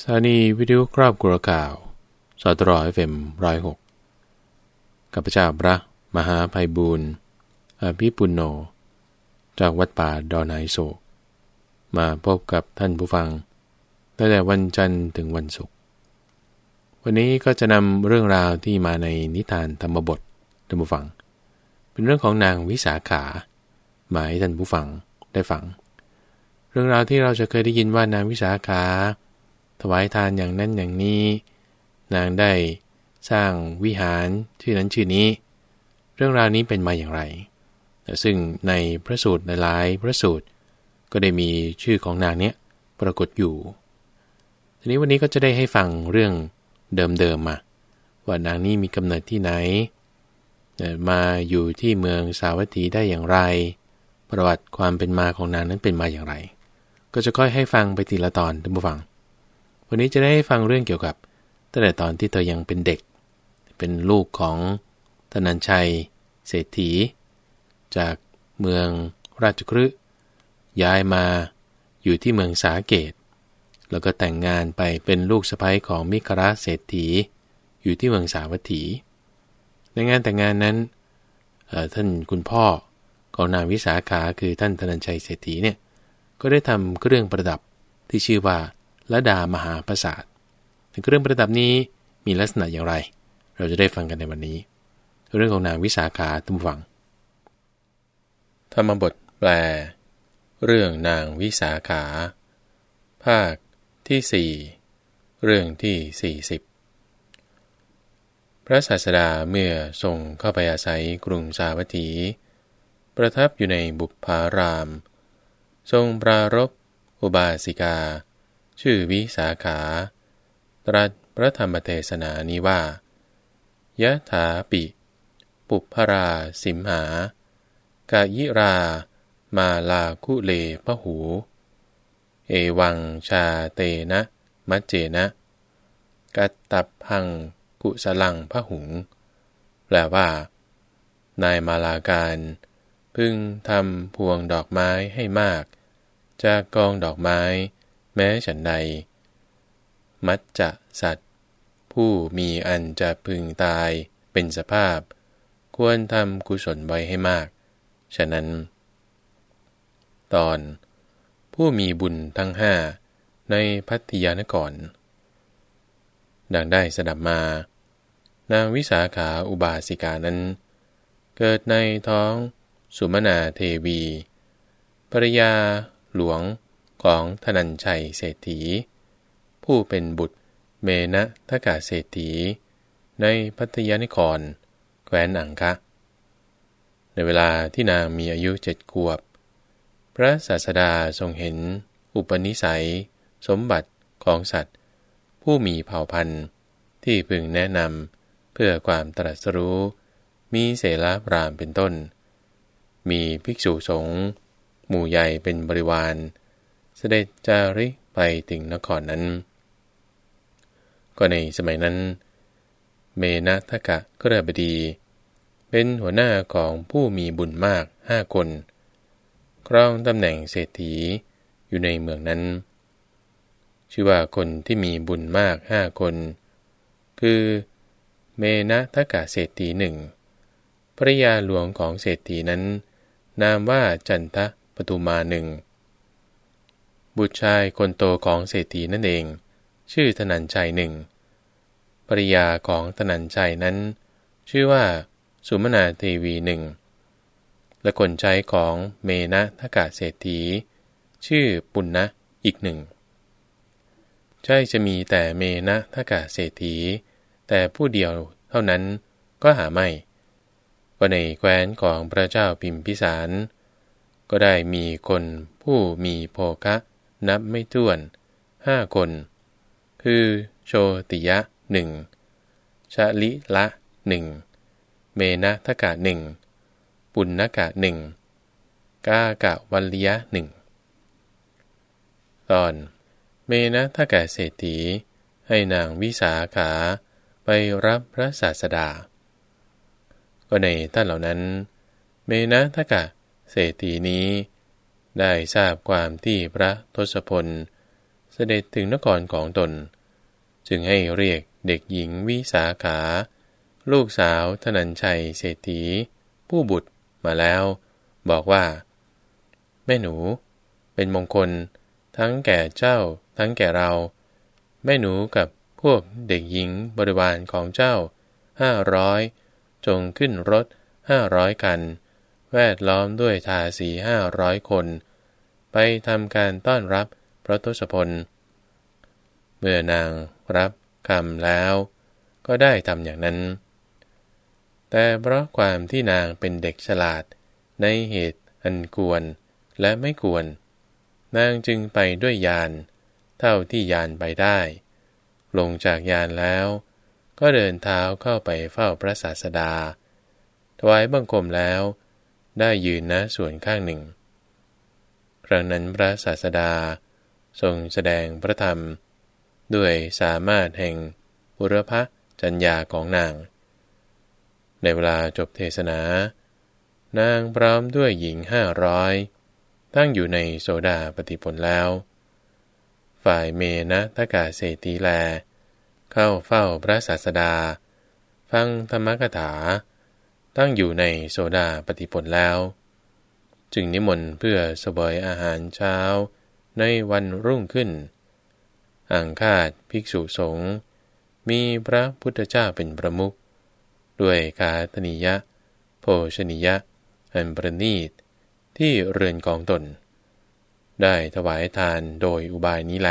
สถานีวิทยุครอบครัวข่าวสตรอเฟมร้อยหกกับพระเจ้าพระมหาภัยบูรณ์อภิปุณโญจากวัดป่าดอนไฮโศก มาพบกับท่านผู้ฟังตั้งแต่วันจันทร์ถึงวันศุกร์วันนี้ก็จะนำเรื่องราวที่มาในนิทานธรรมบทท่านผู้ฟัง เป็นเรื่องของนางวิสาขา มาให้ท่านผู้ฟังได้ฟัง เรื่องราวที่เราจะเคยได้ยินว่านางวิสาขา ถวายทานอย่างนั้นอย่างนี้ นางได้สร้างวิหารชื่อนั้นชื่อนี้ เรื่องราวนี้เป็นมาอย่างไร ซึ่งในพระสูตรหลายพระสูตร ก็ได้มีชื่อของนางเนี้ยปรากฏอยู่ ทีนี้วันนี้ก็จะได้ให้ฟังเรื่องเดิมๆมา ว่านางนี้มีกำเนิดที่ไหน มาอยู่ที่เมืองสาวัตถีได้อย่างไร ประวัติความเป็นมาของนางนั้นเป็นมาอย่างไร ก็จะค่อยให้ฟังไปทีละตอนท่านผู้ฟัง วันนี้จะได้ฟังเรื่องเกี่ยวกับตั้งแต่ตอนที่เธอยังเป็นเด็ก เป็นลูกของธนัญชัย เศรษฐี จากเมืองราชคฤห์ย้ายมาอยู่ที่เมืองสาเกต แล้วก็แต่งงานไปเป็นลูกสะใภ้ของมิคราเศรษฐี อยู่ที่เมืองสาวัตถี ในงานแต่งงานนั้นท่านคุณพ่อของนางวิสาขาคือท่านธนัญชัยเศรษฐีเนี่ยก็ได้ทำเครื่องประดับที่ชื่อว่า ละดามหาประสาทถึงเครื่องประดับนี้มีลักษณะอย่างไร เราจะได้ฟังกันในวันนี้ เรื่องของนางวิสาขาตุ้มฟัง ธรรมบทแปล เรื่องนางวิสาขา ภาคที่สี่เรื่องที่สี่สิบพระศาสดาเมื่อทรงเข้าไปอาศัยกรุงสาวัตถี ประทับอยู่ในบุพาราม ทรงปรารบอุบาสิกา ชื่อวิสาขา ตรัสพระธรรมเทศนานี้ว่ายะถาปิ ปุพราสิมหา กายิรา มาลาคุเลพหู เอวังชาเตนะมัจเจนะ กัตตับพังกุสลังพหุง แปลว่า นายมาลาการ พึ่งทำพวงดอกไม้ให้มาก จากกองดอกไม้ แม้ฉันใด มัจจะสัตว์ ผู้มีอันจะพึงตายเป็นสภาพ ควรทำกุศลไว้ให้มาก ฉะนั้น ตอน ผู้มีบุญทั้งห้าในพัทยานครดังได้สดับมา นางวิสาขาอุบาสิกานั้น เกิดในท้องสุมนาเทวีภรยาหลวง ของธนัญชัยเศรษฐี ผู้เป็นบุตรเมนะทกาเศรษฐี ในพัทยานิคร แคว้นอังคะ ในเวลาที่นางมีอายุเจ็ดขวบ พระศาสดาทรงเห็นอุปนิสัย สมบัติของสัตว์ ผู้มีเผ่าพันธุ์ที่พึงแนะนำเพื่อความตรัสรู้ มีเสลาพรามเป็นต้น มีภิกษุสงฆ์หมู่ใหญ่เป็นบริวาร เสด็จจาริกไปถึงนครนั้น ก็ในสมัยนั้น เมนะทกะกระบดี เป็นหัวหน้าของผู้มีบุญมากห้าคน ครองตำแหน่งเศรษฐีอยู่ในเมืองนั้น ชื่อว่าคนที่มีบุญมากห้าคน คือเมนะทกะเศรษฐีหนึ่งภรยาหลวงของเศรษฐีนั้น นามว่าจันทะปตุมาหนึ่ง บุตรชายคนโตของเศรษฐีนั่นเอง ชื่อธนัญชัยหนึ่งภริยาของธนัญชัยนั้น ชื่อว่าสุมนาเทวีหนึ่งและคนใช้ของเมนะทกาเศรษฐี ชื่อปุณณะอีกหนึ่งใช่จะมีแต่เมนะทกาเศรษฐี แต่ผู้เดียวเท่านั้นก็หาไม่ว่าในแคว้นของพระเจ้าพิมพิสาร ก็ได้มีคนผู้มีโภคะ นับไม่ถ้วนห้าคน คือโชติยะหนึ่งชะลิละหนึ่งเมนะทกะหนึ่งปุณณกะหนึ่งกากะวัลยะหนึ่งตอน เมนะทกะเศรษฐีให้นางวิสาขาไปรับพระศาสดา ก็ในท่านเหล่านั้น เมนะทกะเศรษฐีนี้ ได้ทราบความที่พระทศพล เสด็จถึงนครของตน จึงให้เรียกเด็กหญิงวิสาขา ลูกสาวธนัญชัยเศรษฐี ผู้บุตรมาแล้ว บอกว่า แม่หนู เป็นมงคล ทั้งแก่เจ้า ทั้งแก่เรา แม่หนูกับพวกเด็กหญิงบริวารของเจ้าห้าร้อยจงขึ้นรถห้าร้อยกัน แวดล้อมด้วยทาสีห้าร้อยคน ไปทำการต้อนรับพระทศพล เมื่อนางรับคำแล้ว ก็ได้ทำอย่างนั้น แต่เพราะความที่นางเป็นเด็กฉลาดในเหตุอันควรและไม่ควร นางจึงไปด้วยยาน เท่าที่ยานไปได้ ลงจากยานแล้ว ก็เดินเท้าเข้าไปเฝ้าพระศาสดา ถวายบังคมแล้ว ได้ยืนณส่วนข้างหนึ่ง ครั้งนั้นพระศาสดา ทรงแสดงพระธรรม ด้วยสามารถแห่งบุรพจัญญาของนาง ในเวลาจบเทศนา นางพร้อมด้วยหญิงห้าร้อยตั้งอยู่ในโซดาปฏิพลแล้ว ฝ่ายเมนะทกาเศรษฐีแล เข้าเฝ้าพระศาสดา ฟังธรรมกถา ตั้งอยู่ในโซดาปฏิพลแล้ว จึงนิมนต์เพื่อสบยอาหารเช้าในวันรุ่งขึ้นอังคาดภิกษุสงฆ์มีพระพุทธเจ้าเป็นประมุขด้วยกาตนิยะ โภชนิยะ อันประนีต ที่เรือนของตน ได้ถวายทานโดยอุบายนี้แล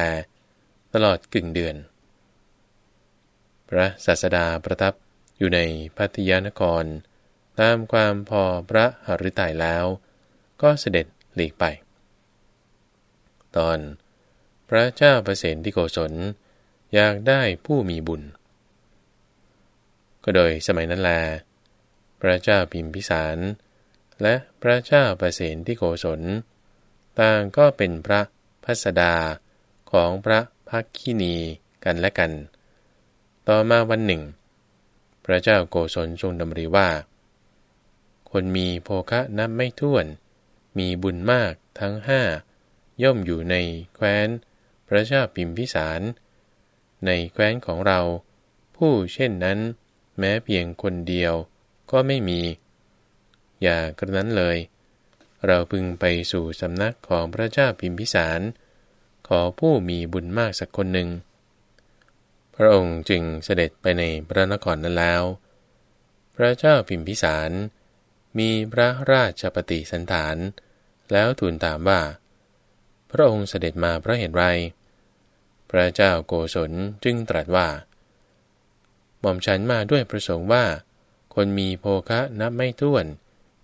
ตลอดกึ่งเดือน พระศาสดาประทับอยู่ในพัทยานคร ตามความพอพระหฤทัยแล้ว ก็เสด็จหลีกไป ตอนพระเจ้าประเสนที่โกศลอยากได้ผู้มีบุญ ก็โดยสมัยนั้นแล พระเจ้าพิมพิสาร และพระเจ้าประเสนที่โกศล ต่างก็เป็นพระพัสดาของพระพักคินีกันและกัน ต่อมาวันหนึ่ง พระเจ้าโกศลทรงดำริว่า คนมีโภคะนับไม่ถ้วน มีบุญมากทั้งห้าย่อมอยู่ในแคว้น พระเจ้าพิมพิสาร ในแคว้นของเรา ผู้เช่นนั้น แม้เพียงคนเดียวก็ไม่มี อย่ากระนั้นเลย เราพึงไปสู่สำนักของพระเจ้าพิมพิสาร ขอผู้มีบุญมากสักคนหนึ่ง พระองค์จึงเสด็จไปในพระนครนั้นแล้ว พระเจ้าพิมพิสาร มีพระราชปฏิสันฐาน แล้วทูลถามว่า พระองค์เสด็จมาเพราะเหตุไร พระเจ้าโกศลจึงตรัสว่า หม่อมฉันมาด้วยประสงค์ว่า คนมีโภคะนับไม่ถ้วน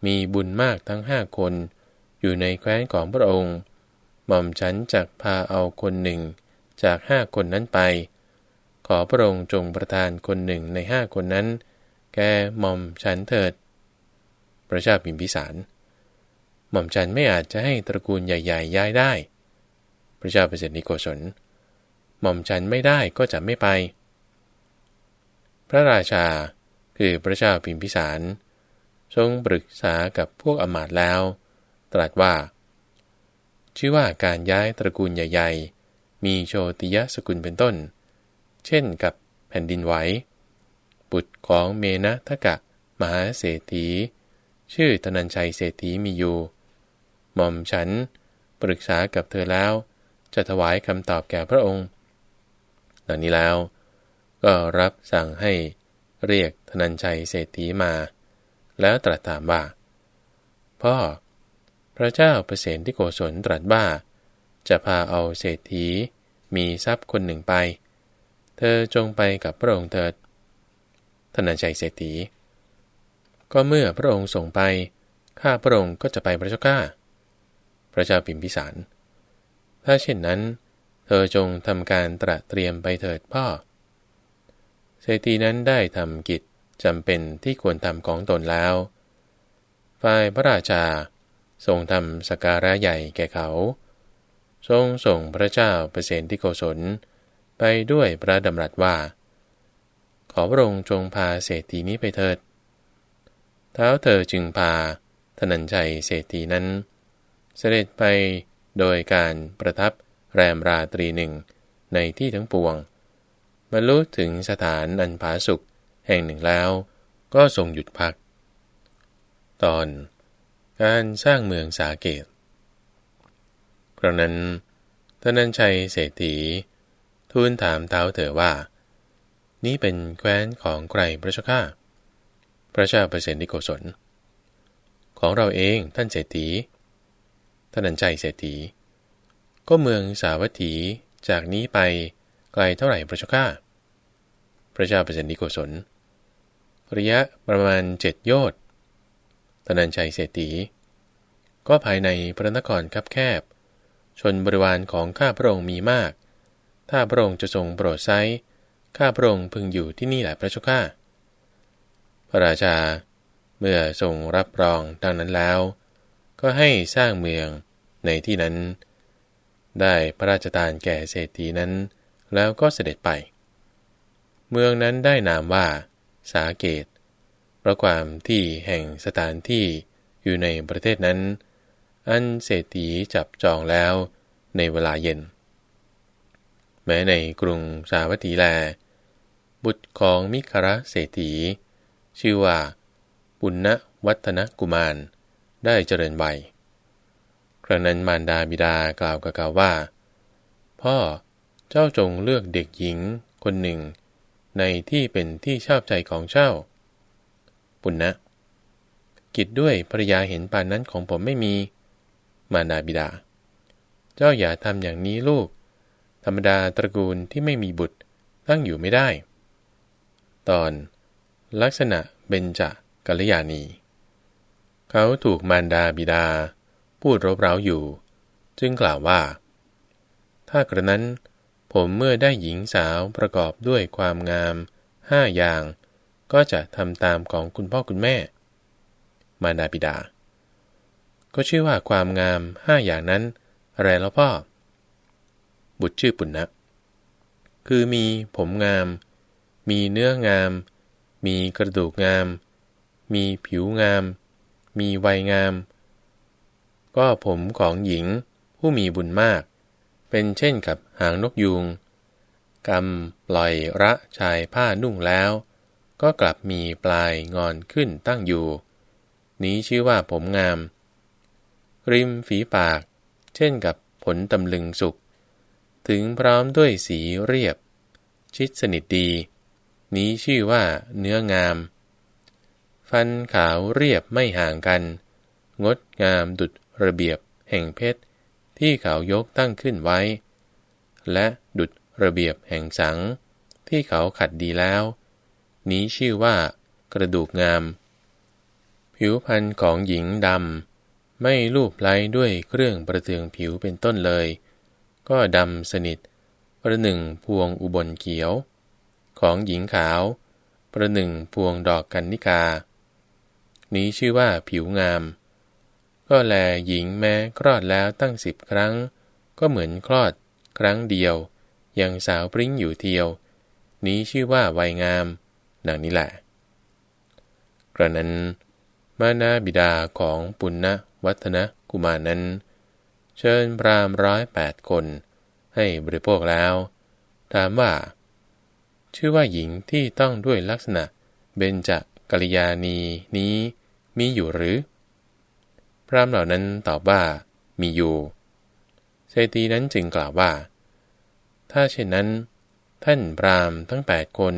มีบุญมากทั้งห้าคน อยู่ในแคว้นของพระองค์ หม่อมฉันจักพาเอาคนหนึ่งจากห้าคนนั้นไป ขอพระองค์จงประทานคนหนึ่งในห้าคนนั้น แก่หม่อมฉันเถิด พระเจ้าพิมพิสาร หม่อมฉันไม่อาจจะให้ตระกูลใหญ่ ๆ ย้ายได้ พระเจ้าเปรตนิโกศล หม่อมฉันไม่ได้ก็จะไม่ไป พระราชาคือพระเจ้าพิมพิสาร ทรงปรึกษากับพวกอมาตแล้ว ตรัสว่า ชื่อว่าการย้ายตระกูลใหญ่ ๆ มีโชติยสกุลเป็นต้น เช่นกับแผ่นดินไหวบุตรของเมนะทะกะมหาเศรษฐี ชื่อธนัญชัยเศรษฐีมีอยู่ หม่อมฉัน ปรึกษากับเธอแล้ว จะถวายคำตอบแก่พระองค์ดังนี้แล้ว ก็รับสั่งให้เรียกธนัญชัยเศรษฐีมา แล้วตรัสถามว่า พ่อ พระเจ้าเปรตที่โกศลตรัสว่า จะพาเอาเศรษฐีมีทรัพย์คนหนึ่งไป เธอจงไปกับพระองค์เถิดธนัญชัยเศรษฐีก็เมื่อพระองค์ส่งไป ข้าพระองค์ก็จะไปพระเจ้าข้า พระเจ้าปิมพิสาร ถ้าเช่นนั้น เธอจงทำการตระเตรียมไปเถิดพ่อ เศรษฐีนั้นได้ทำกิจจำเป็นที่ควรทำของตนแล้ว ฝ่ายพระราชาทรงทำสการะใหญ่แก่เขา ทรงส่งพระเจ้าเปรตที่โกศลไปด้วยพระดำรัสว่า ขอพระองค์จงพาเศรษฐีนี้ไปเถิด เท้าเธอจึงพาธนัญชัยเศรษฐีนั้น เสด็จไปโดยการประทับแรมราตรีหนึ่งในที่ทั้งปวงบรรลุถึงสถานอันผาสุขแห่งหนึ่งแล้ว ก็ทรงหยุดพัก ตอน การสร้างเมืองสาเกตครั้งนั้นท่านันชัยเศรษฐีทูลถามเท้าเถอว่า นี้เป็นแคว้นของใครพระเจ้าข้าพระเจ้าเปรตนิโกศลของเราเองท่านเศรษฐี ท่านันชัยเศรษฐี ก็เมืองสาวัตถีจากนี้ไปไกลเท่าไหร่พระเจ้าข้าพระเจ้าเปรตนิโกศลระยะประมาณเจ็ดโยชน์ตนันชัยเศรษฐี ก็ภายในพระนครคับแคบ ชนบริวารของข้าพระองค์มีมาก ถ้าพระองค์จะทรงโปรดไซข้าพระองค์พึงอยู่ที่นี่แหละพระเจ้าข้าพระราชา เมื่อทรงรับรองดังนั้นแล้ว ก็ให้สร้างเมืองในที่นั้น ได้พระราชทานแก่เศรษฐีนั้น แล้วก็เสด็จไป เมืองนั้นได้นามว่า สาเกตเพราะความที่แห่งสถานที่อยู่ในประเทศนั้น อันเศรษฐีจับจองแล้วในเวลาเย็น แม้ในกรุงสาวัตถีแล บุตรของมิคระเศรษฐี ชื่อว่า ปุณณวัฒนกุมาร ได้เจริญวัยครั้งนั้นมารดาบิดากล่าวกับเขาว่า พ่อเจ้าจงเลือกเด็กหญิงคนหนึ่ง ในที่เป็นที่ชอบใจของเจ้า ปุณณนะกิจด้วยภรยาเห็นปานนั้นของผมไม่มี มานาบิดา เจ้าอย่าทำอย่างนี้ลูก ธรรมดาตระกูลที่ไม่มีบุตรตั้งอยู่ไม่ได้ ตอนลักษณะเบญจกัลยาณี เขาถูกมารดาบิดา พูดรบเร้าอยู่ จึงกล่าวว่า ถ้ากระนั้นผมเมื่อได้หญิงสาวประกอบด้วยความงามห้าอย่าง ก็จะทำตามของคุณพ่อคุณแม่ มารดาบิดา ก็ชื่อว่าความงามห้าอย่างนั้น อะไรแล้วพ่อ บุตรชื่อปุณณนะคือมีผมงาม มีเนื้องาม มีกระดูกงาม มีผิวงาม มีวัยงาม ก็ผมของหญิงผู้มีบุญมาก เป็นเช่นกับหางนกยูงกำปล่อยระชายผ้านุ่งแล้ว ก็กลับมีปลายงอนขึ้นตั้งอยู่ นี้ชื่อว่าผมงาม ริมฝีปาก เช่นกับผลตำลึงสุก ถึงพร้อมด้วยสีเรียบ ชิดสนิทดี นี้ชื่อว่าเนื้องาม ฟันขาวเรียบไม่ห่างกัน งดงามดุดระเบียบแห่งเพชร ที่เขายกตั้งขึ้นไว้ และดุดระเบียบแห่งสัง ที่เขาขัดดีแล้ว นี้ชื่อว่ากระดูกงาม ผิวพรรณของหญิงดำ ไม่ลูบไล้ด้วยเครื่องประเทืองผิวเป็นต้นเลย ก็ดำสนิท ประหนึ่งพวงอุบลเขียว ของหญิงขาว ประหนึ่งพวงดอกกันนิกา นี้ชื่อว่าผิวงาม ก็แลหญิงแม้คลอดแล้วตั้งสิบครั้ง ก็เหมือนคลอด ครั้งเดียว ยังสาวปริ้งอยู่เทียว นี้ชื่อว่าวัยงาม ดังนี้แหละ กระนั้น มานาบิดาของปุณณวัฒนกุมารนั้น เชิญพรามร้อยแปดคน ให้บริโภคแล้ว ถามว่า ชื่อว่าหญิงที่ต้องด้วยลักษณะเบญจกัลยาณีนี้ มีอยู่หรือ พรามเหล่านั้นตอบว่า มีอยู่ เศรษฐีนั้นจึงกล่าวว่า ถ้าเช่นนั้น ท่านพรามทั้งแปดคน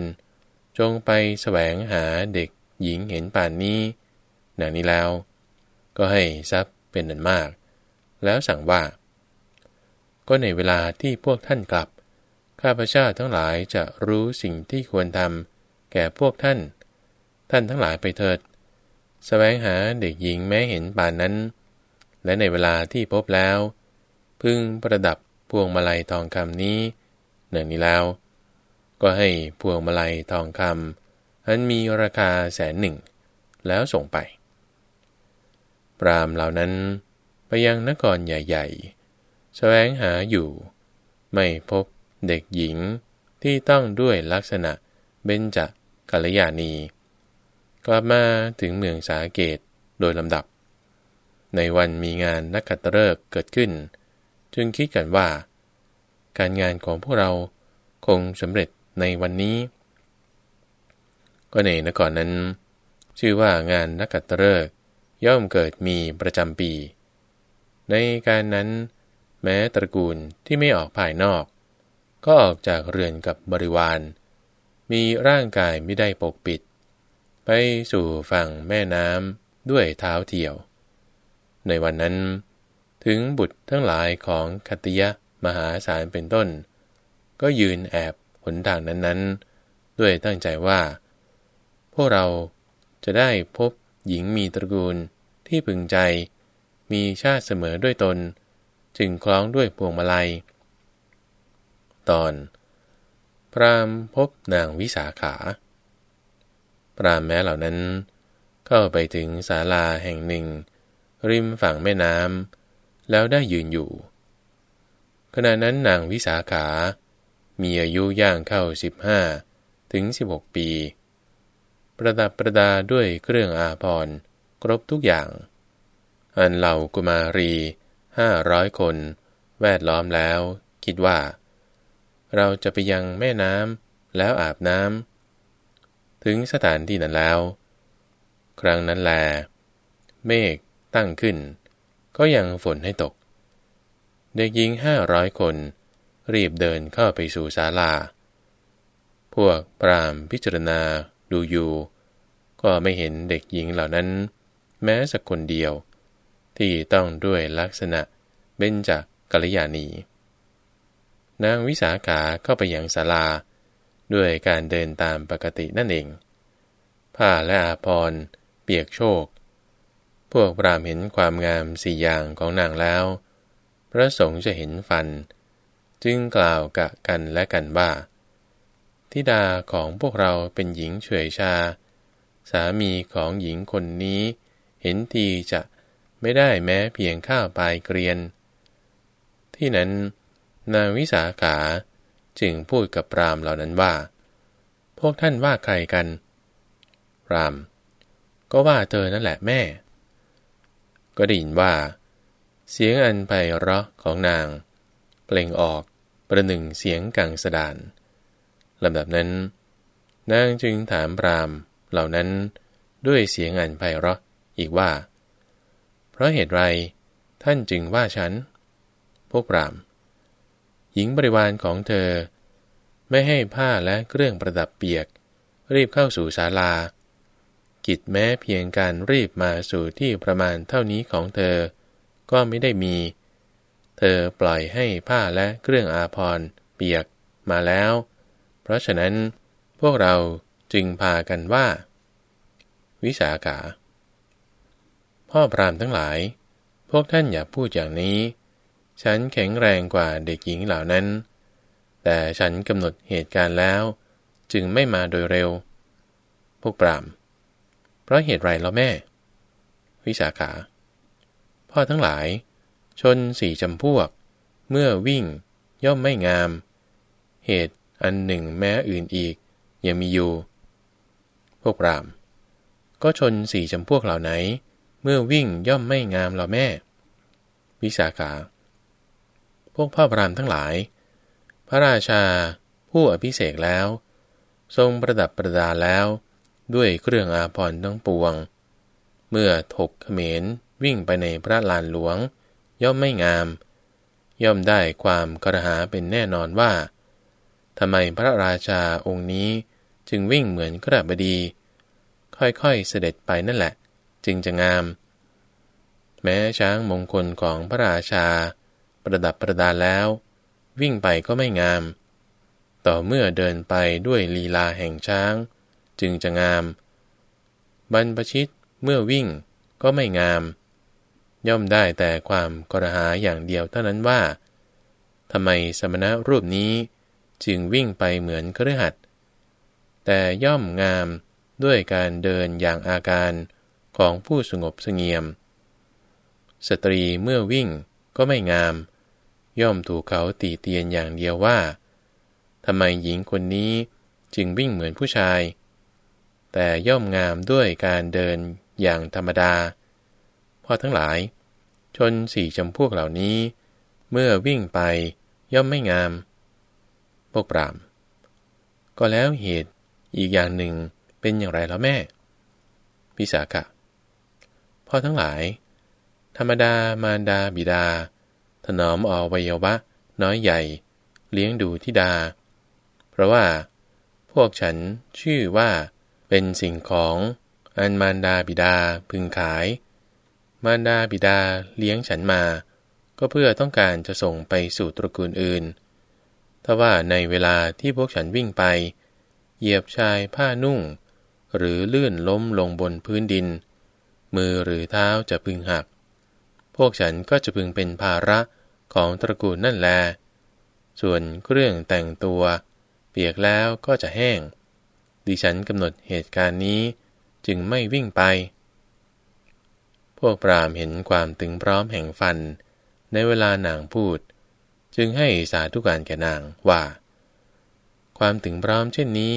จงไปแสวงหาเด็กหญิงเห็นป่านนี้ดังนี้แล้ว ก็ให้ทรัพย์เป็นนันมาก แล้วสั่งว่า ก็ในเวลาที่พวกท่านกลับ ข้าพเจ้าทั้งหลายจะรู้สิ่งที่ควรทำแก่พวกท่าน ท่านทั้งหลายไปเถิด แสวงหาเด็กหญิงแม้เห็นป่านนั้น และในเวลาที่พบแล้ว พึงประดับพวงมาลัยทองคำนี้เนื่องนี้แล้ว ก็ให้พวงมาลัยทองคำอันมีราคาแสนหนึ่ง แล้วส่งไป ปรามเหล่านั้นไปยังนครใหญ่ๆ แสวงหาอยู่ ไม่พบเด็กหญิงที่ต้องด้วยลักษณะเบญจกัลยาณี กลับมาถึงเมืองสาเกตโดยลำดับ ในวันมีงานนักขัตฤกษ์เกิดขึ้น จึงคิดกันว่า การงานของพวกเราคงสำเร็จในวันนี้ ก็ในนครนั้น ชื่อว่างานนักกัตฤกษ์ย่อมเกิดมีประจำปี ในการนั้น แม้ตระกูลที่ไม่ออกภายนอก ก็ออกจากเรือนกับบริวาร มีร่างกายไม่ได้ปกปิด ไปสู่ฝั่งแม่น้ำด้วยเท้าเที่ยว ในวันนั้น ถึงบุตรทั้งหลายของคติยะมหาศาลเป็นต้น ก็ยืนแอบหนทางนั้นๆ ด้วยตั้งใจว่า พวกเราจะได้พบหญิงมีตระกูลที่พึงใจ มีชาติเสมอด้วยตน จึงคล้องด้วยพวงมาลัย ตอน พรามพบนางวิสาขา รามแม้เหล่านั้น เข้าไปถึงศาลาแห่งหนึ่ง ริมฝั่งแม่น้ำแล้วได้ยืนอยู่ ขณะนั้นนางวิสาขา มีอายุย่างเข้าสิบห้าถึงสิบหกปี ประดับประดาด้วยเครื่องอาภรณ์ครบทุกอย่าง อันเหล่ากุมารีห้าร้อยคนแวดล้อมแล้ว คิดว่า เราจะไปยังแม่น้ำแล้วอาบน้ำ ถึงสถานที่นั้นแล้ว ครั้งนั้นแล เมฆตั้งขึ้น ก็ยังฝนให้ตก เด็กหญิงห้าร้อยคน รีบเดินเข้าไปสู่ศาลา พวกปรามพิจารณาดูอยู่ ก็ไม่เห็นเด็กหญิงเหล่านั้น แม้สักคนเดียว ที่ต้องด้วยลักษณะเบญจากกัลยาณีนางวิสาขาเข้าไปยังศาลา ด้วยการเดินตามปกตินั่นเอง ผ้าและอาภรณ์เปียกโชก พวกปรามเห็นความงามสี่อย่างของนางแล้ว พระสงฆ์จะเห็นฟัน จึงกล่าวกะกันและกันว่าทิดาของพวกเราเป็นหญิงเฉยชา สามีของหญิงคนนี้ เห็นทีจะไม่ได้แม้เพียงข้าวปลายเกรียน ที่นั้นนางวิสาขา จึงพูดกับปรามเหล่านั้นว่า พวกท่านว่าใครกันปรามก็ว่าเธอนั่นแหละแม่ ก็ได้ยินว่า เสียงอันไพเราะของนาง เปล่งออกประหนึ่งเสียงกังสดานลำดับนั้น นางจึงถามปรามเหล่านั้นด้วยเสียงอันไพเราะอีกว่า เพราะเหตุไรท่านจึงว่าฉัน พวกปราม หญิงบริวารของเธอ ไม่ให้ผ้าและเครื่องประดับเปียก รีบเข้าสู่ศาลา กิจแม้เพียงการรีบมาสู่ที่ประมาณเท่านี้ของเธอ ก็ไม่ได้มี เธอปล่อยให้ผ้าและเครื่องอาภรณ์เปียกมาแล้ว เพราะฉะนั้นพวกเราจึงพากันว่า วิสาขา พ่อพรามทั้งหลาย พวกท่านอย่าพูดอย่างนี้ ฉันแข็งแรงกว่าเด็กหญิงเหล่านั้น แต่ฉันกำหนดเหตุการณ์แล้ว จึงไม่มาโดยเร็ว พวกปราม เพราะเหตุไรแล้วแม่ วิสาขา พ่อทั้งหลาย ชนสี่จำพวก เมื่อวิ่งย่อมไม่งาม เหตุอันหนึ่งแม้อื่นอีก ยังมีอยู่ พวกปราม ก็ชนสี่จำพวกเหล่าไหน เมื่อวิ่งย่อมไม่งามหรอแม่ วิสาขา พวกพ่อพรามทั้งหลาย พระราชา ผู้อภิเษกแล้ว ทรงประดับประดาแล้ว ด้วยเครื่องอาภรณ์ทั้งปวง เมื่อถกเขมรวิ่งไปในพระลานหลวง ย่อมไม่งาม ย่อมได้ความกระหาเป็นแน่นอนว่าทำไมพระราชาองค์นี้จึงวิ่งเหมือนกระบดี ค่อยๆเสด็จไปนั่นแหละ จึงจะงาม แม้ช้างมงคลของพระราชา ประดับประดาแล้ว วิ่งไปก็ไม่งาม ต่อเมื่อเดินไปด้วยลีลาแห่งช้าง จึงจะงาม บรรพชิตเมื่อวิ่งก็ไม่งาม ย่อมได้แต่ความกระหาอย่างเดียวเท่านั้นว่าทำไมสมณะรูปนี้จึงวิ่งไปเหมือนเครือขัดแต่ย่อมงามด้วยการเดินอย่างอาการของผู้สงบสงเงียม สตรีเมื่อวิ่งก็ไม่งาม ย่อมถูกเขาตีเตียนอย่างเดียวว่าทำไมหญิงคนนี้จึงวิ่งเหมือนผู้ชาย แต่ย่อมงามด้วยการเดินอย่างธรรมดาพ่อทั้งหลาย ชนสี่จำพวกเหล่านี้ เมื่อวิ่งไปย่อมไม่งาม พวกปราม ก็แล้วเหตุอีกอย่างหนึ่งเป็นอย่างไรแล้วแม่ พิสากะพ่อทั้งหลาย ธรรมดามารดาบิดา ถนอมอวัยวะ น้อยใหญ่ เลี้ยงดูทิดา เพราะว่า พวกฉันชื่อว่า เป็นสิ่งของอันมารดาบิดาพึงขาย มารดาบิดาเลี้ยงฉันมา ก็เพื่อต้องการจะส่งไปสู่ตระกูลอื่น ถ้าว่าในเวลาที่พวกฉันวิ่งไป เหยียบชายผ้านุ่ง หรือลื่นล้มลงบนพื้นดิน มือหรือเท้าจะพึงหัก พวกฉันก็จะพึงเป็นภาระของตระกูลนั่นแล ส่วนเครื่องแต่งตัว เปียกแล้วก็จะแห้ง ดิฉันกำหนดเหตุการณ์นี้จึงไม่วิ่งไป พวกปรามเห็นความตึงพร้อมแห่งฟัน ในเวลานางพูด จึงให้สาธุการแก่นางว่า ความตึงพร้อมเช่นนี้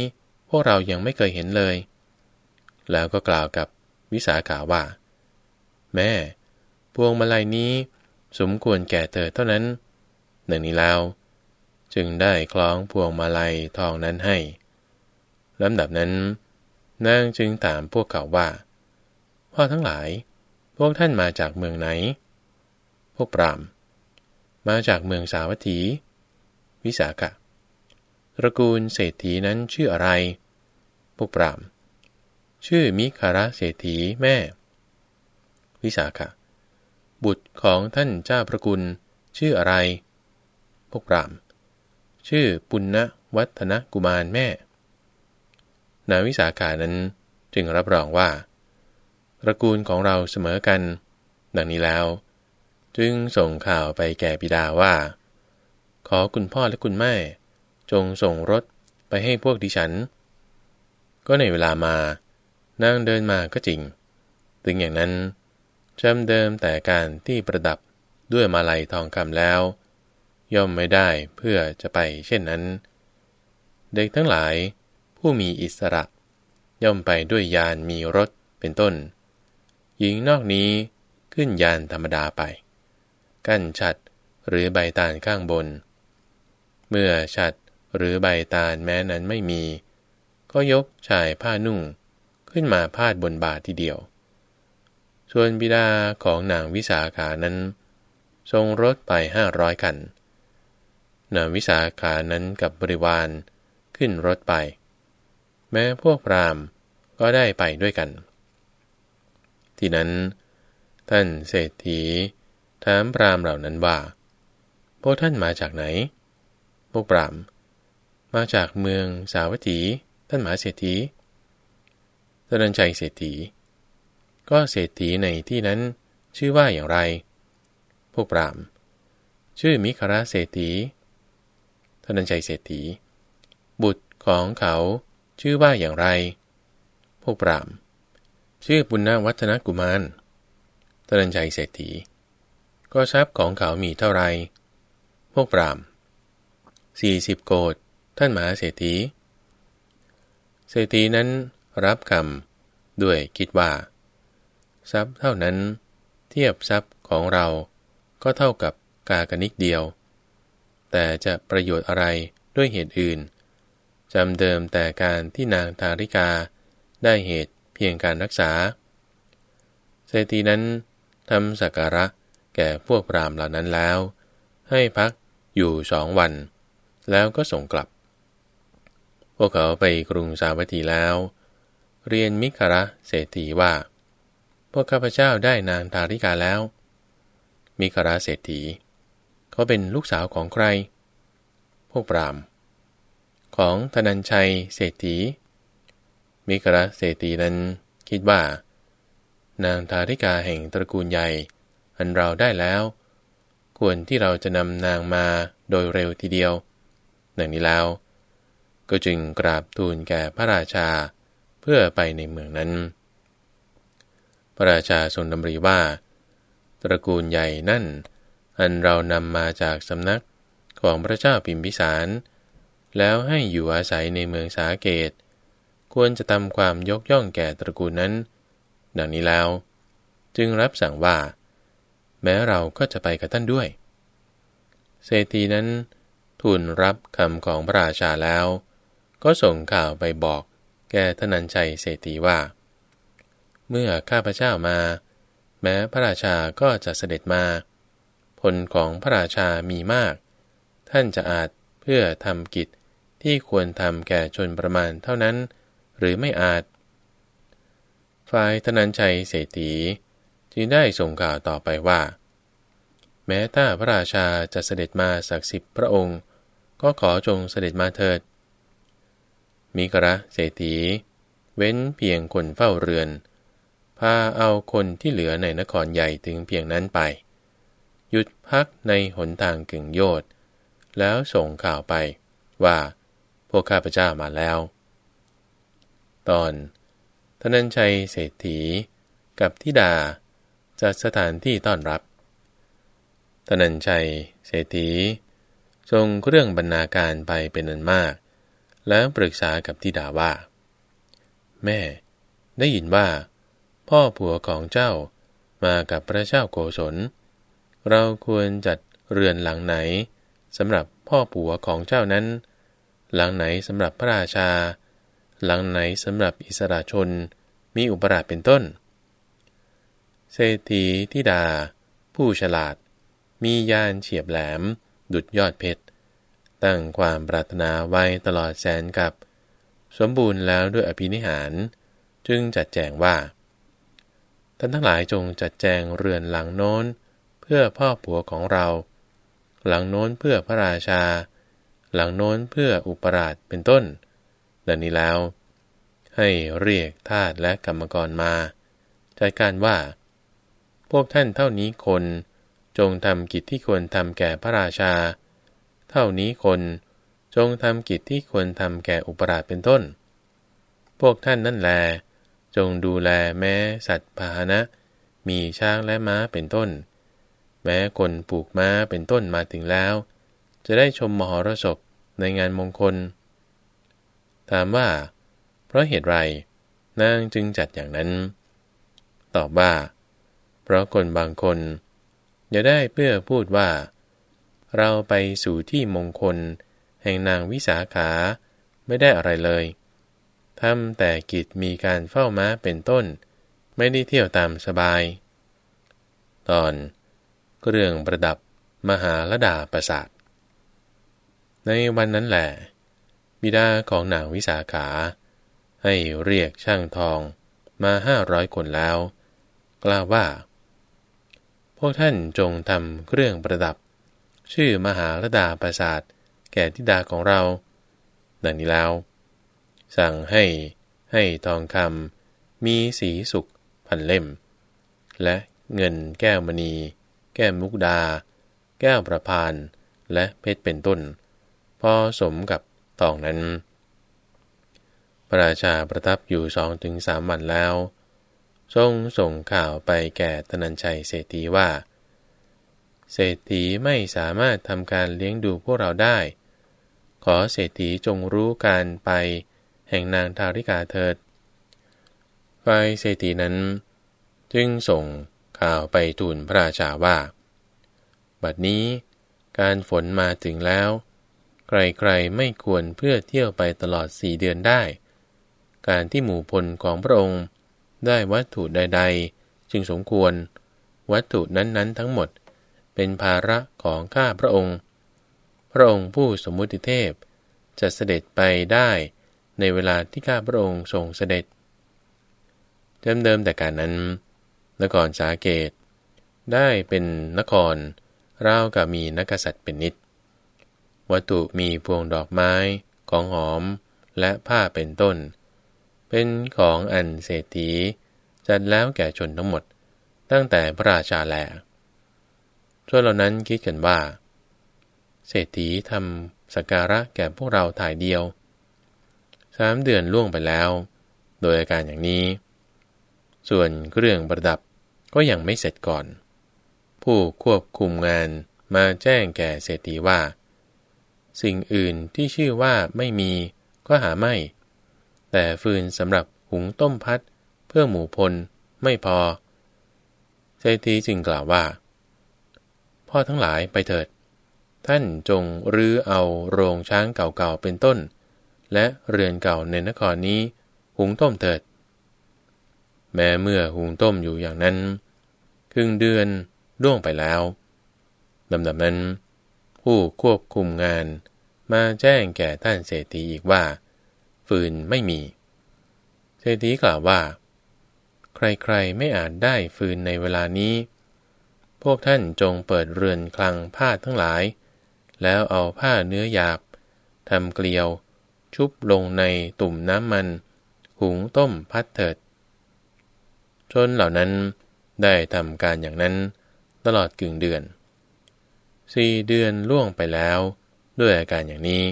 พวกเรายังไม่เคยเห็นเลย แล้วก็กล่าวกับวิสาขาว่า แม่ พวงมาลัยนี้ สมควรแก่เธอเท่านั้นหนึ่งนี้แล้ว จึงได้คล้องพวงมาลัยทองนั้นให้ลำดับนั้นนางจึงถามพวกเขาว่าพ่อทั้งหลาย พวกท่านมาจากเมืองไหน พวกปรามมาจากเมืองสาวัตถี วิสาขะตระกูลเศรษฐีนั้นชื่ออะไร พวกปรามชื่อมิคาระเศรษฐีแม่ วิสาขะ บุตรของท่านเจ้าพระกุลชื่ออะไร พวกปราม ชื่อปุณณวัฒนกุมารแม่ นาวิสาขานั้นจึงรับรองว่าตระกูลของเราเสมอกัน ดังนี้แล้ว จึงส่งข่าวไปแก่บิดาว่า ขอคุณพ่อและคุณแม่ จงส่งรถไปให้พวกดิฉัน ก็ในเวลามานางเดินมาก็จริง ถึงอย่างนั้น จำเดิมแต่การที่ประดับด้วยมาลัยทองคำแล้ว ย่อมไม่ได้เพื่อจะไปเช่นนั้น เด็กทั้งหลาย ผู้มีอิสระ ย่อมไปด้วยยานมีรถเป็นต้น หญิงนอกนี้ขึ้นยานธรรมดาไป กั้นฉัดหรือใบตาลข้างบน เมื่อฉัดหรือใบตาลแม้นั้นไม่มี ก็ยกชายผ้านุ่ง ขึ้นมาพาดบนบาททีเดียว ส่วนบิดาของนางวิสาขานั้น ทรงรถไปห้าร้อยคัน นางวิสาขานั้นกับบริวารขึ้นรถไป แม้พวกพรามก็ได้ไปด้วยกัน ที่นั้น ท่านเศรษฐีถามพรามเหล่านั้นว่าพวกท่านมาจากไหน พวกพรามมาจากเมืองสาวัตถี ท่านหมาเศรษฐีตนันชัยเศรษฐี ก็เศรษฐีในที่นั้นชื่อว่าอย่างไรพวกปรามชื่อมิคราเศรษฐีตนันชัยเศรษฐี บุตรของเขาชื่อว่าอย่างไร พวกปรามชื่อปุณณวัฒนกุมารตรัญชัยเศรษฐี ก็ทรัพย์ของเขามีเท่าไร พวกปรามสี่สิบโกดท่านมหาเศรษฐี เศรษฐีนั้นรับคำด้วยคิดว่า ทรัพย์เท่านั้น เทียบทรัพย์ของเราก็เท่ากับกากนิกเดียว แต่จะประโยชน์อะไรด้วยเหตุอื่นจำเดิมแต่การที่นางทาริกาได้เหตุเพียงการรักษาเศรษฐีนั้นทำสักการะแก่พวกพรามเหล่านั้นแล้ว ให้พักอยู่สองวัน แล้วก็ส่งกลับ พวกเขาไปกรุงสาวัตถีแล้ว เรียนมิคระเศรษฐีว่า วกข้าพเจ้าได้นางทาริกาแล้วมิคระเศรษฐี เขาเป็นลูกสาวของใคร พวกปราม ของธนัญชัยเศรษฐีมิกระเศรษฐีนั้นคิดว่า นางทาริกาแห่งตระกูลใหญ่ อันเราได้แล้ว ควรที่เราจะนำนางมาโดยเร็วทีเดียวดังนี้แล้ว ก็จึงกราบทูลแก่พระราชาเพื่อไปในเมืองนั้น พระราชาทรงดำริว่า ตระกูลใหญ่นั่น อันเรานำมาจากสำนักของพระเจ้าพิมพิสาร แล้วให้อยู่อาศัยในเมืองสาเกต ควรจะทำความยกย่องแก่ตระกูลนั้น ดังนี้แล้ว จึงรับสั่งว่า แม้เราก็จะไปกับท่านด้วย เศรษฐีนั้นทูลรับคำของพระราชาแล้ว ก็ส่งข่าวไปบอกแก่ธนัญชัยเศรษฐีว่า เมื่อข้าพเจ้ามา แม้พระราชาก็จะเสด็จมา ผลของพระราชามีมาก ท่านจะอาจเพื่อทำกิจที่ควรทำแก่ชนประมาณเท่านั้น หรือไม่อาจ ฝ่ายธนัญชัยเศรษฐีจึงได้ส่งข่าวต่อไปว่า แม้ถ้าพระราชาจะเสด็จมาสักสิบพระองค์ ก็ขอจงเสด็จมาเถิดมีกระเศรษฐี เว้นเพียงคนเฝ้าเรือน พาเอาคนที่เหลือในนครใหญ่ถึงเพียงนั้นไป หยุดพักในหนทางกึ่งโยธแล้วส่งข่าวไปว่าพวกข้าพเจ้ามาแล้ว ตอนธนัญชัยเศรษฐีกับทิดาจัดสถานที่ต้อนรับธนัญชัยเศรษฐีทรงเรื่องบรรณาการไปเป็นอันมาก แล้วปรึกษากับทิดาว่า แม่ ได้ยินว่า พ่อผัวของเจ้ามากับพระเจ้าโกศล เราควรจัดเรือนหลังไหนสำหรับพ่อผัวของเจ้านั้น หลังไหนสำหรับพระราชา หลังไหนสำหรับอิสระชน มีอุปราชเป็นต้น เศรษฐีทิดา ผู้ฉลาด มียานเฉียบแหลม ดุดยอดเพชร ตั้งความปรารถนาไว้ตลอดแสนกับ สมบูรณ์แล้วด้วยอภินิหาร จึงจัดแจงว่า ท่านทั้งหลายจงจัดแจงเรือนหลังโน้น เพื่อพ่อผัวของเรา หลังโน้นเพื่อพระราชา หลังโน้นเพื่ออุปราชเป็นต้นดังนี้แล้ว ให้เรียกทาสและกรรมกรมาจัดการว่า พวกท่านเท่านี้คน จงทำกิจที่ควรทำแก่พระราชา เท่านี้คนจงทำกิจที่ควรทำแก่อุปราชเป็นต้น พวกท่านนั่นแล จงดูแลแม้สัตว์พาหนะ มีช้างและม้าเป็นต้น แม้คนปลูกม้าเป็นต้นมาถึงแล้ว จะได้ชมมหรสพในงานมงคล ถามว่า เพราะเหตุไรนางจึงจัดอย่างนั้น ตอบว่า เพราะคนบางคนอย่าได้เพื่อพูดว่า เราไปสู่ที่มงคล แห่งนางวิสาขา ไม่ได้อะไรเลย ทำแต่กิจมีการเฝ้าม้าเป็นต้น ไม่ได้เที่ยวตามสบาย ตอนเรื่องประดับมหาลดาประสาท ในวันนั้นแหละบิดาของนางวิสาขา ให้เรียกช่างทองมาห้าร้อยคนแล้ว กล่าวว่า พวกท่านจงทำเครื่องประดับ ชื่อมหาลดาประสาทแก่ทิดาของเรา ดังนี้แล้ว สั่งให้ให้ทองคำมีสีสุกพันเล่ม และเงินแก้วมณี แก้วมุกดา แก้วประพาน และเพชรเป็นต้น พอสมกับตองนั้น พระราชาประทับอยู่สองถึงสามวันแล้ว ทรงส่งข่าวไปแก่ธนัญชัยเศรษฐีว่า เศรษฐีไม่สามารถทำการเลี้ยงดูพวกเราได้ ขอเศรษฐีจงรู้การไป แห่งนางทาริกาเถิด ฝ่ายเศรษฐีนั้น จึงส่งข่าวไปทูลพระราชาว่า บัดนี้การฝนมาถึงแล้ว ใครๆไม่ควรเพื่อเที่ยวไปตลอดสี่เดือนได้ การที่หมู่พลของพระองค์ได้วัตถุใด ๆ จึงสมควร วัตถุนั้นๆ ทั้งหมดเป็นภาระของข้าพระองค์ พระองค์ผู้สมมุติเทพจะเสด็จไปได้ ในเวลาที่ข้าพระองค์ทรงเสด็จเดิมๆแต่การนั้น นครสาเกต ได้เป็นนครราวกับมีนักษัตริย์เป็นนิด วัตถุมีพวงดอกไม้ของหอมและผ้าเป็นต้น เป็นของอันเศรษฐีจัดแล้วแก่ชนทั้งหมด ตั้งแต่พระราชาแลชนเหล่านั้นคิดกันว่า เศรษฐีทำสการะแก่พวกเราถ่ายเดียว สามเดือนล่วงไปแล้ว โดยอาการอย่างนี้ ส่วนเครื่องประดับก็ยังไม่เสร็จก่อน ผู้ควบคุมงานมาแจ้งแก่เศรษฐีว่า สิ่งอื่นที่ชื่อว่าไม่มีก็หาไม่ แต่ฟืนสำหรับหุงต้มพัดเพื่อหมูพลไม่พอ เศรษฐีจึงกล่าวว่า พ่อทั้งหลายไปเถิด ท่านจงรื้อเอาโรงช้างเก่าๆเป็นต้น และเรือนเก่าในนครนี้ หุงต้มเถิด แม้เมื่อหุงต้มอยู่อย่างนั้น ครึ่งเดือนล่วงไปแล้วลำดับนั้น ผู้ควบคุมงานมาแจ้งแก่ท่านเศรษฐีอีกว่า ฟืนไม่มี เศรษฐีกล่าวว่า ใครๆไม่อาจได้ฟืนในเวลานี้ พวกท่านจงเปิดเรือนคลังผ้าทั้งหลาย แล้วเอาผ้าเนื้อหยาบทำเกลียว ชุบลงในตุ่มน้ำมัน หุงต้มพัดเถิด ชนเหล่านั้นได้ทำการอย่างนั้นตลอดกึ่งเดือนสี่เดือนล่วงไปแล้ว ด้วยอาการอย่างนี้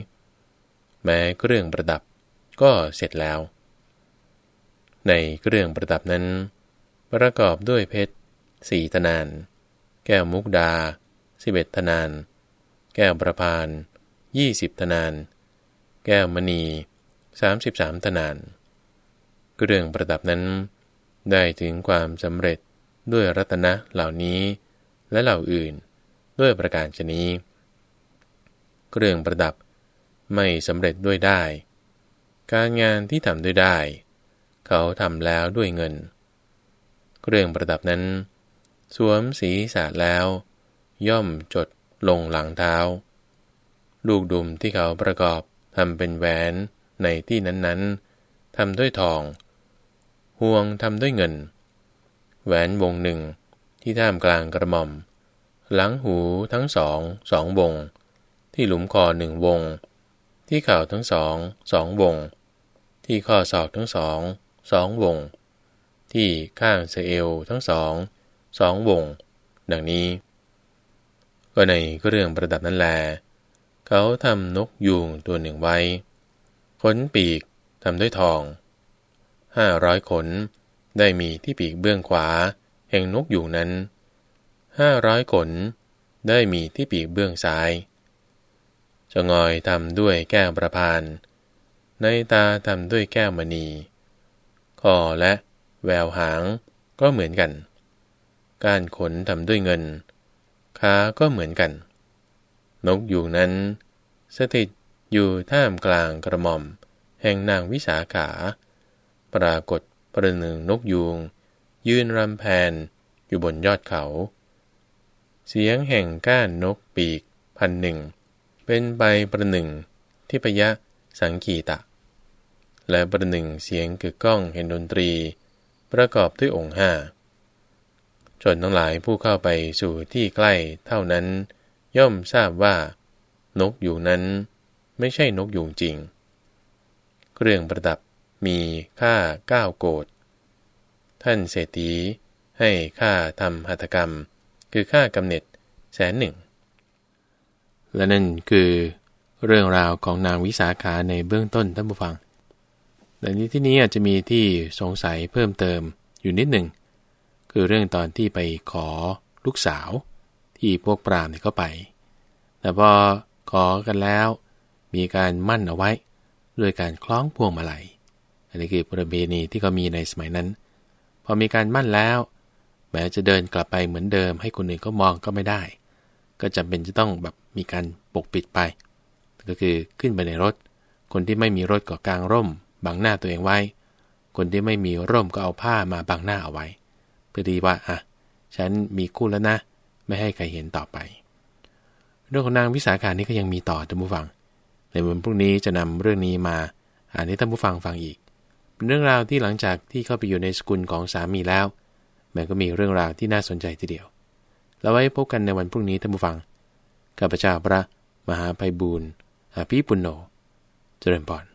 แม้เครื่องประดับก็เสร็จแล้ว ในเครื่องประดับนั้น ประกอบด้วยเพชรสี่ธนาน แก้วมุกดาสิบเอ็ดธนาน แก้วประพานยี่สิบธนาน แก้วมณีสามสิบสามธนานเครื่องประดับนั้น ได้ถึงความสำเร็จด้วยรัตนะเหล่านี้ และเหล่าอื่นด้วยประการชนี้เครื่องประดับไม่สำเร็จด้วยได้ การงานที่ทำด้วยได้ เขาทำแล้วด้วยเงินเครื่องประดับนั้น สวมสีสาดแล้ว ย่อมจดลงหลังเท้า ลูกดุมที่เขาประกอบ ทำเป็นแหวนในที่นั้นๆทำด้วยทอง ห่วงทำด้วยเงิน แหวนวงหนึ่งที่ท่ามกลางกระหม่อม หลังหูทั้งสองสองวง ที่หลุมคอหนึ่งวง ที่เข่าทั้งสองสองวง ที่ข้อศอกทั้งสองสองวง ที่ข้างเสเอวทั้งสองสองวง ดังนี้ ก็ในเรื่องประดับนั้นแล เขาทำนกยูงตัวหนึ่งไว้ ขนปีกทำด้วยทองห้าร้อยขน ได้มีที่ปีกเบื้องขวา แห่งนกยูงนั้นห้าร้อยขน ได้มีที่ปีกเบื้องซ้ายจงอยทำด้วยแก้วประพาน ในตาทำด้วยแก้วมณีคอและแววหางก็เหมือนกัน การขนทำด้วยเงินขาก็เหมือนกัน นกอยู่นั้น สถิตอยู่ท่ามกลางกระหม่อม แห่งนางวิสาขา ปรากฏประหนึ่งนกยูง ยืนรำแพนอยู่บนยอดเขา เสียงแห่งก้านนกปีกพันหนึ่ง เป็นใบประหนึ่งที่พยะสังกีตะ และประหนึ่งเสียงกึกก้องเห็นดนตรี ประกอบด้วยองค์ห้าชนทั้งหลายผู้เข้าไปสู่ที่ใกล้เท่านั้น ย่อมทราบว่า นกอยู่นั้น ไม่ใช่นกยูงจริง เครื่องประดับมีค่าเก้าโกดท่านเศรษฐีให้ค่าทำหัตถกรรม คือค่ากำเนิดแสนหนึ่ง และนั่นคือเรื่องราวของนางวิสาขาในเบื้องต้นท่านผู้ฟังแต่นี้ที่นี้อาจจะมีที่สงสัยเพิ่มเติมอยู่นิดหนึ่ง คือเรื่องตอนที่ไปขอลูกสาว ที่พวกปรามเนี่ยเข้าไป แต่พอขอกันแล้ว มีการมั่นเอาไว้ด้วยการคล้องพวงมาลัย อันนี้คือประเพณีที่เขามีในสมัยนั้น พอมีการมั่นแล้ว แม้จะเดินกลับไปเหมือนเดิม ให้คนอื่นก็มองก็ไม่ได้ ก็จำเป็นจะต้องแบบมีการปกปิดไป ก็คือขึ้นไปในรถ คนที่ไม่มีรถก็กางร่มบังหน้าตัวเองไว้ คนที่ไม่มีร่มก็เอาผ้ามาบังหน้าเอาไว้ เพื่อดีว่าอะฉันมีคู่แล้วนะ ไม่ให้ใครเห็นต่อไป เรื่องของนางวิสาขานี้ก็ยังมีต่อท่านผู้ฟัง ในวันพรุ่งนี้จะนำเรื่องนี้มาอ่านให้ท่านผู้ฟังฟังอีก เป็นเรื่องราวที่หลังจากที่เข้าไปอยู่ในสกุลของสามีแล้ว มันก็มีเรื่องราวที่น่าสนใจทีเดียวแล้วไว้พบกันในวันพรุ่งนี้ท่านผู้ฟังข้าพเจ้าพระ มหาภัยบูรณ์อาภีปุณโญเจริญพร